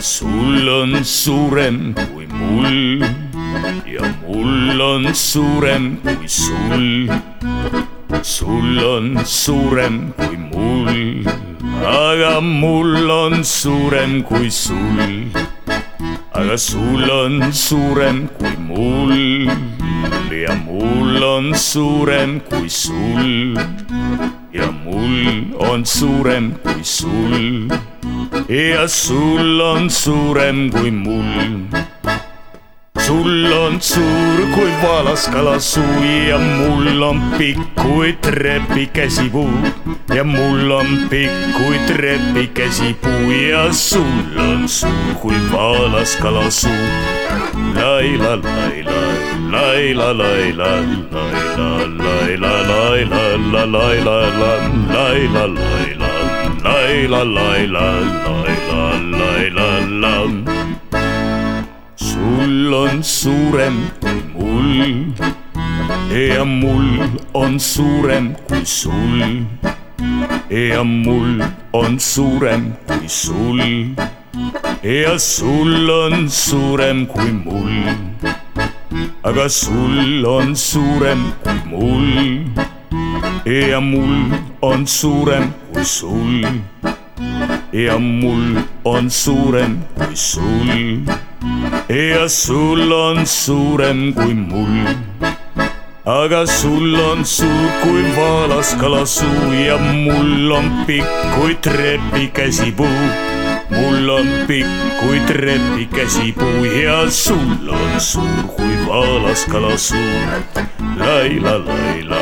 sul on suurem kui mul ja mul on suurem kui sul. sul on suurem kui mul, aga mul on suurem kui sul. aga sul on suurem kui mul ja mul on suurem kui sul ja mul on suurem kui sul ja sul on suurem kui mul. sul on suur kui valaskalasuu ja mul on pikk kui trepikesipuu ja mul on pikk kui trepikesipuu ja sul on suur kui valaskalasuu. Laila, laila, laila, laila, laila, laila, laila, laila, laila, laila, laila laila, laila, laila, laila, la. Sul on suurem kui mul ja mul on suurem kui sul. ja mul on suurem kui sul ja sul on suurem kui mul. aga sul on suurem kui mul ja mul on suurem kui sul. ja mul on suurem kui sul. ja sul on suurem kui mul. aga sul on suur kui valaskalasuu ja mul on pikk kui trepikäsipuu. mul on pikk kui trepikäsipuu ja sul on suur kui valaskalasuu. laila, laila laila, laila, laila,